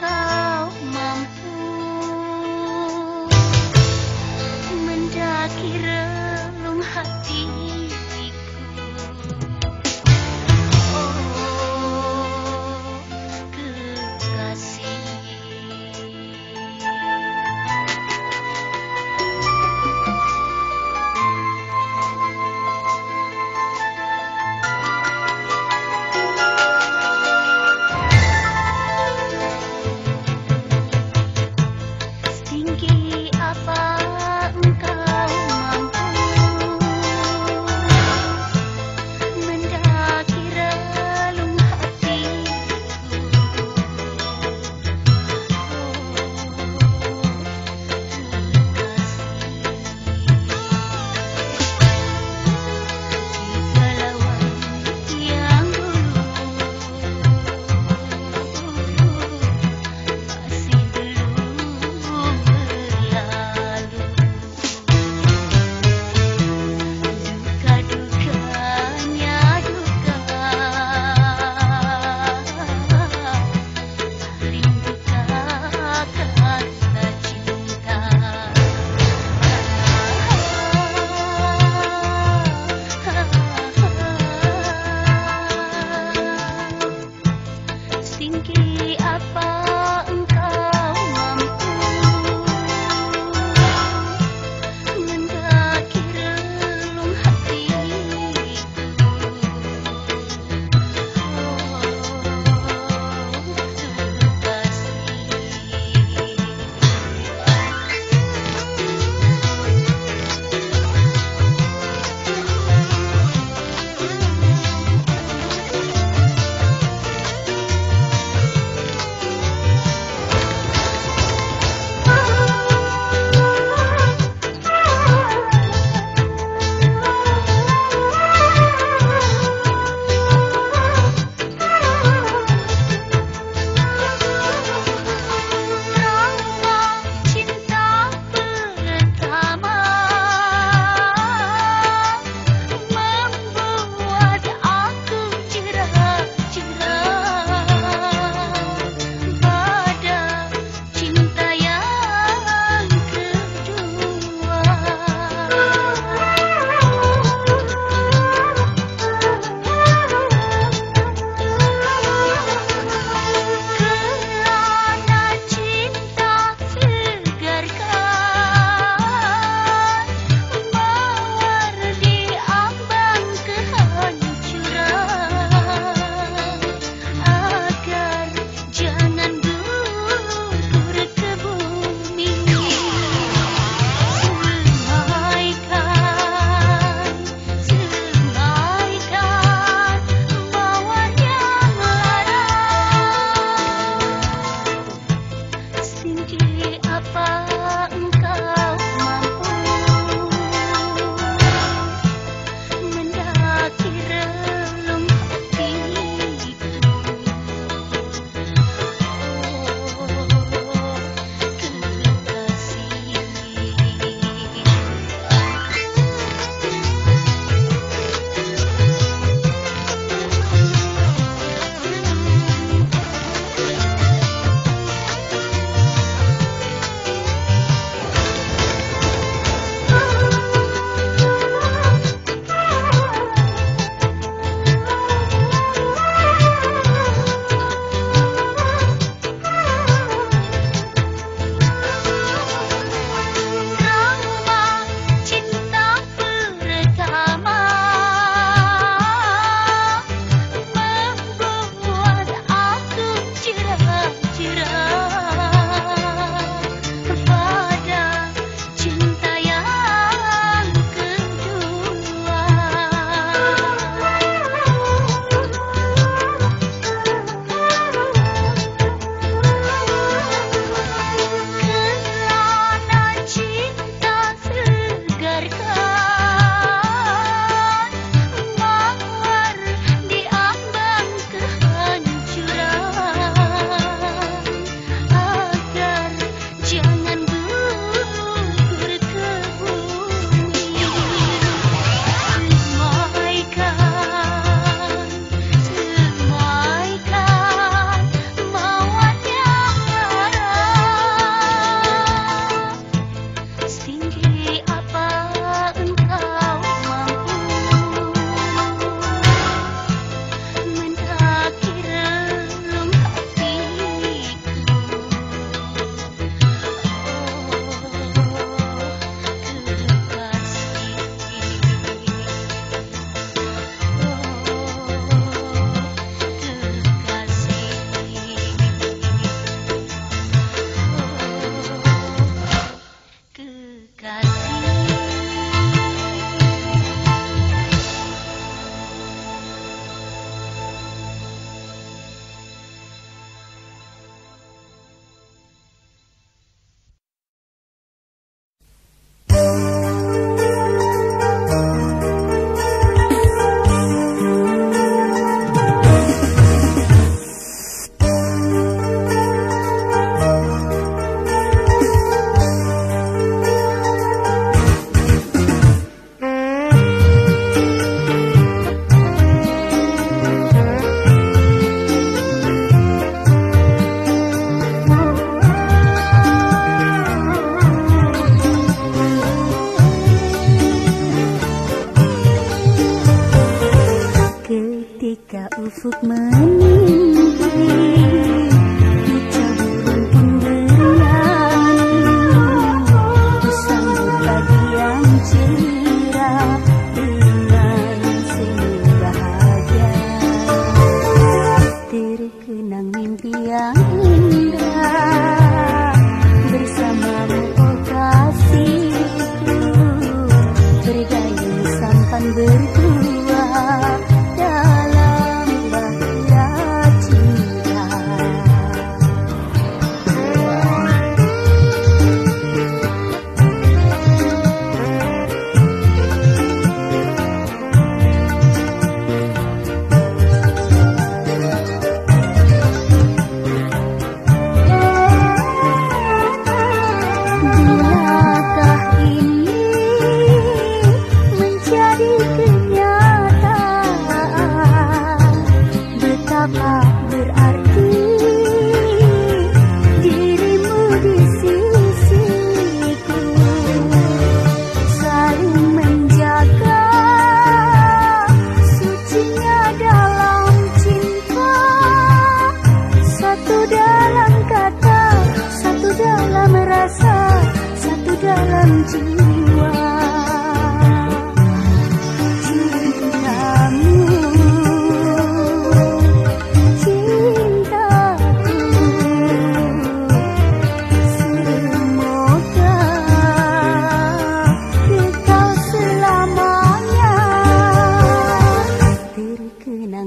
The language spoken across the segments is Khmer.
का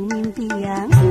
Nhìn.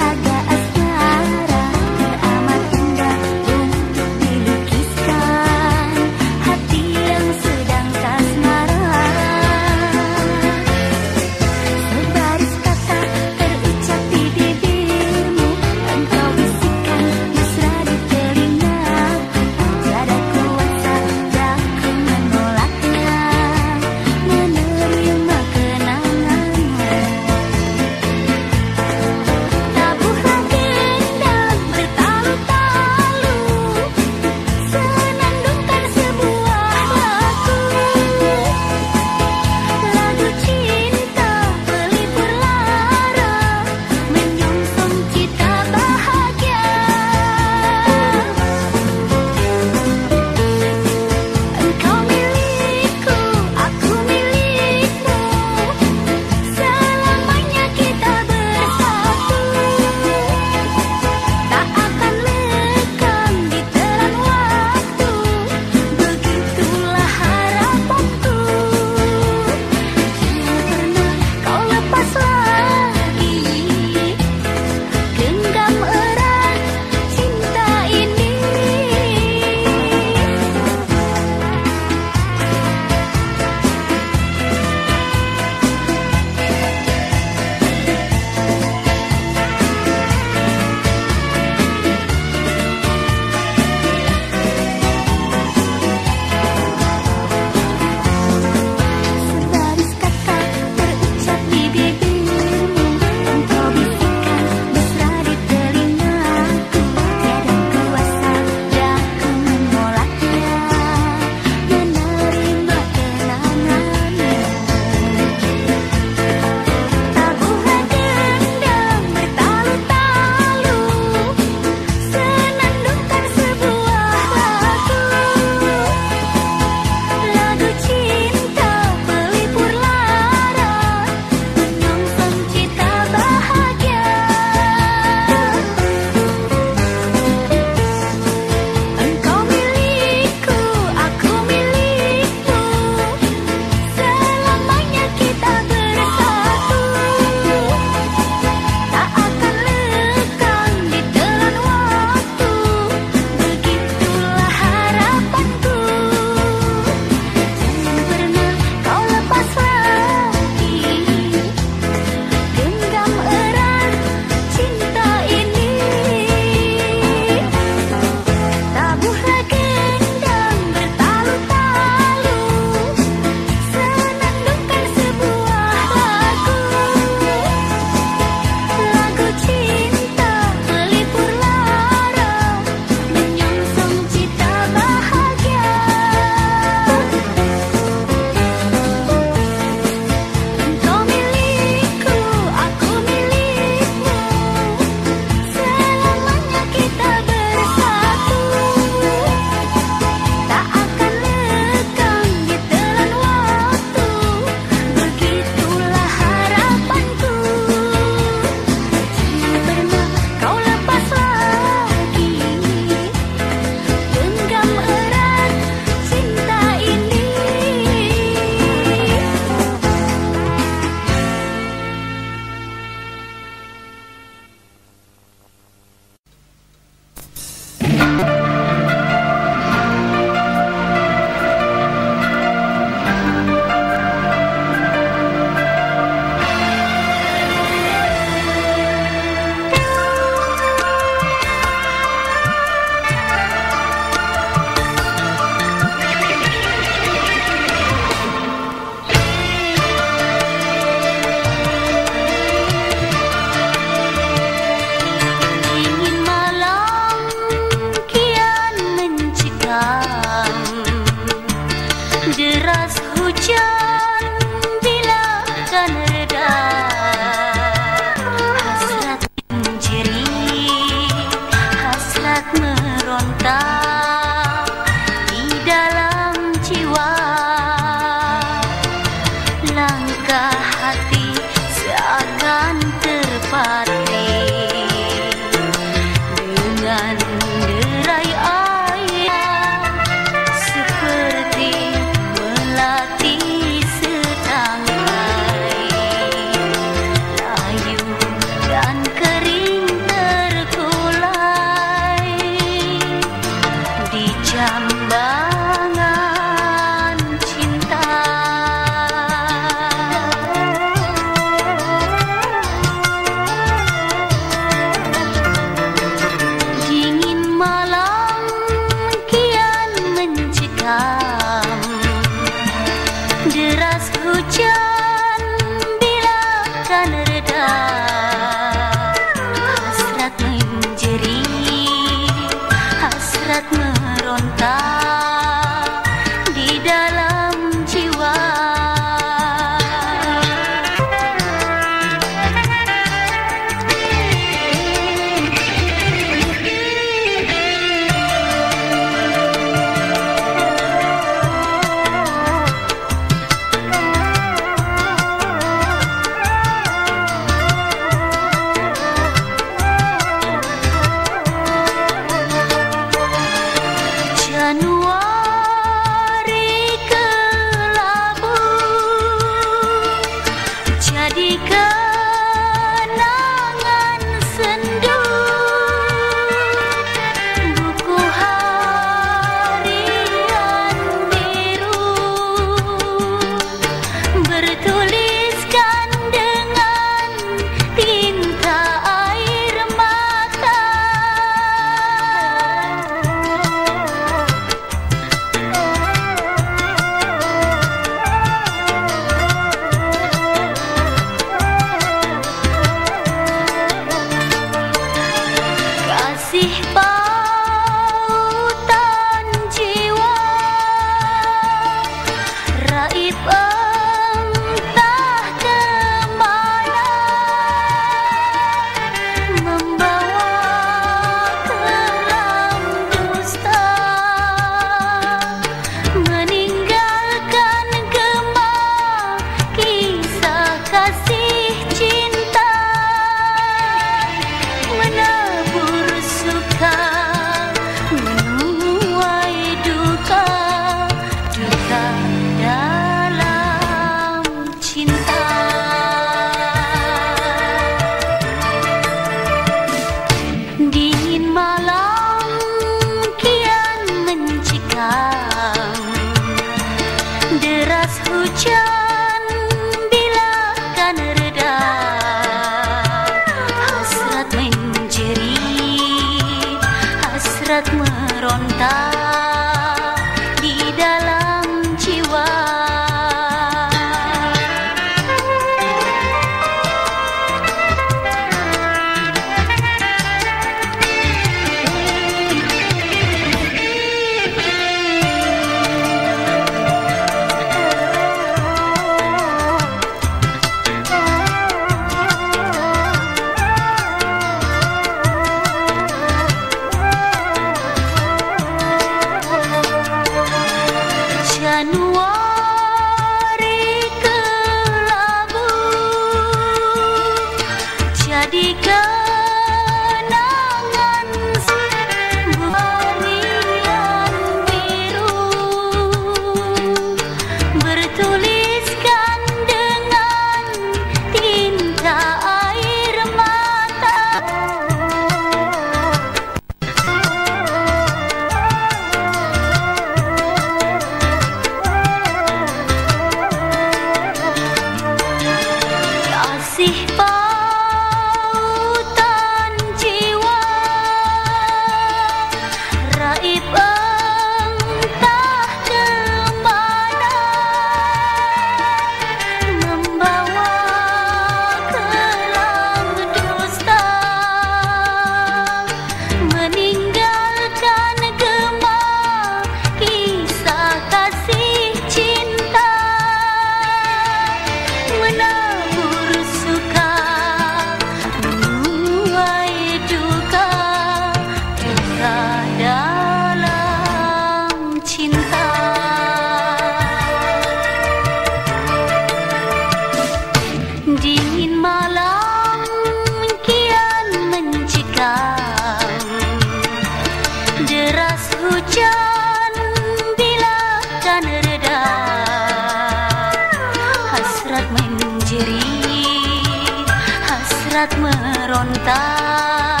Hasrat meronta